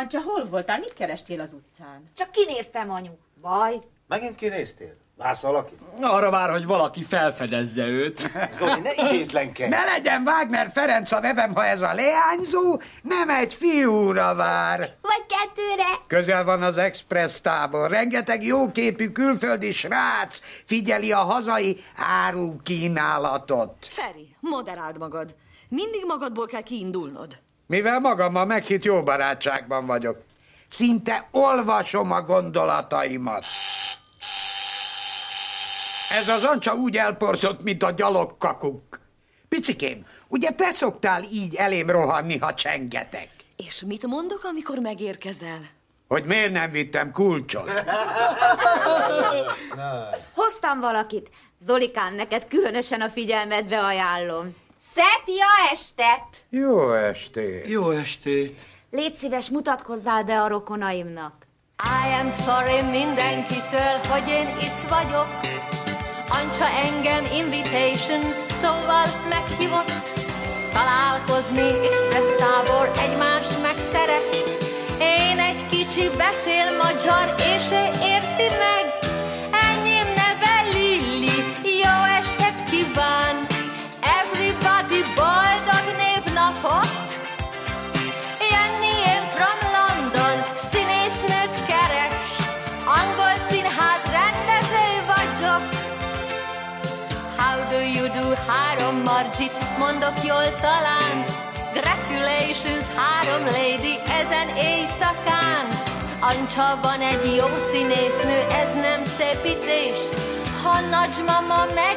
Ancsa, hol voltál? Mit kerestél az utcán? Csak kinéztem, anyu. Baj. Megint kinéztél? Vársz valakit? Arra vár, hogy valaki felfedezze őt. Zoli, ne idétlenkedj! Ne legyen Wagner Ferenc a nevem, ha ez a leányzó nem egy fiúra vár. Vagy kettőre. Közel van az express tábor. Rengeteg jóképű külföldi srác figyeli a hazai árukínálatot. Feri, moderáld magad. Mindig magadból kell kiindulnod. Mivel magammal meghitt jó barátságban vagyok. Szinte olvasom a gondolataimat. Ez az ancsa úgy elporzott, mint a gyalogkakuk. Picikém, ugye te szoktál így elém rohanni, ha csengetek? És mit mondok, amikor megérkezel? Hogy miért nem vittem kulcsot? Hoztam valakit. Zolikám, neked különösen a figyelmedbe ajánlom. Szép jó estet! Jó estét! Jó estét! Légy szíves, mutatkozzál be a rokonaimnak. I am sorry mindenkitől, hogy én itt vagyok. Ancsa engem invitation, szóval meghívott. Találkozni express tábor egymást megszeret. Én egy kicsi beszél magyar, és ő érti három Margit, mondok jól talán. Gratulations, három lady, ezen éjszakán. Ancsa van egy jó színésznő, ez nem szépítés. Ha nagymama megengedi,